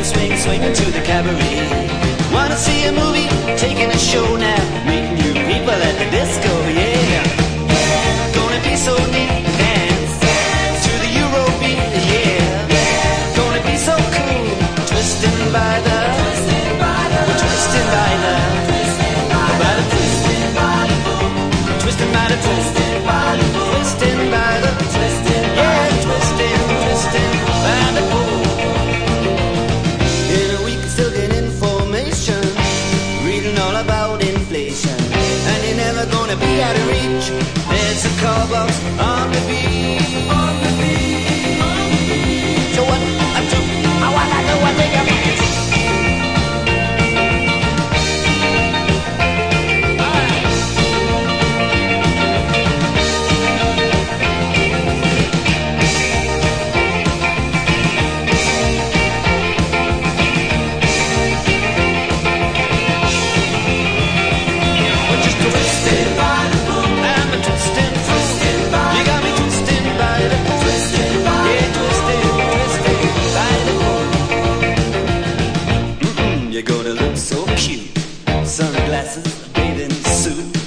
swinging to the cabaret. Wanna see a movie, taking a show now, meeting all about inflation, and you're never gonna be out of reach. There's a call box cute. Sunglasses, bathing suit.